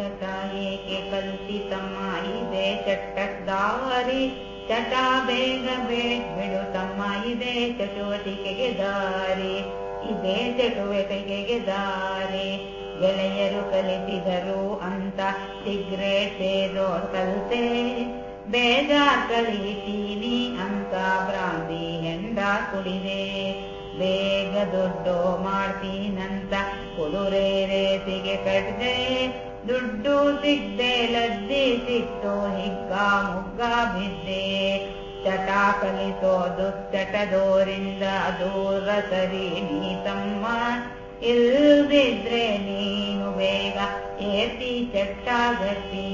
ಚಟ ಏಕೆ ಕಲಿತಮ್ಮ ಇದೆ ಚಟ್ಟಕ್ ದಾರಿ ಚಟ ಬೇಗ ಬಿಡು ತಮ್ಮ ಇದೆ ಚಟುವಟಿಕೆಗೆ ದಾರಿ. ಇದೆ ಚಟುವಟಿಕೆಗೆ ದಾರಿ. ಗೆಳೆಯರು ಕಲಿಸಿದರು ಅಂತ ಸಿಗ್ರೆ ಸೇದೋ ಕಲ್ತೆ. ಬೇಜಾರ್ ಕಲಿತೀನಿ ಅಂತ ಭ್ರಾಂತಿ ಹೆಂಡ ಕುಡಿದೆ ಬೇಗ ದೊಡ್ಡೋ ಮಾಡ್ತೀನಂತ ಕುದುರೆ ರೇಸಿಗೆ ಕಟ್ದೆ. ದುಡ್ಡು ಸಿಗ್ದೆ ಲದ್ದಿ ಸಿಕ್ತು ಹಿಗ್ಗ ಮುಗ್ಗ ಬಿದ್ದೆ ಚಟ ಕಲಿಸೋದು ಚಟದೋರಿಂದ ದೂರ ಸರಿ ನೀ ತಮ್ಮ ಇಲ್ದಿದ್ರೆ ನೀನು ಬೇಗ ಏತಿ ಚಟ್ಟ ಗತಿ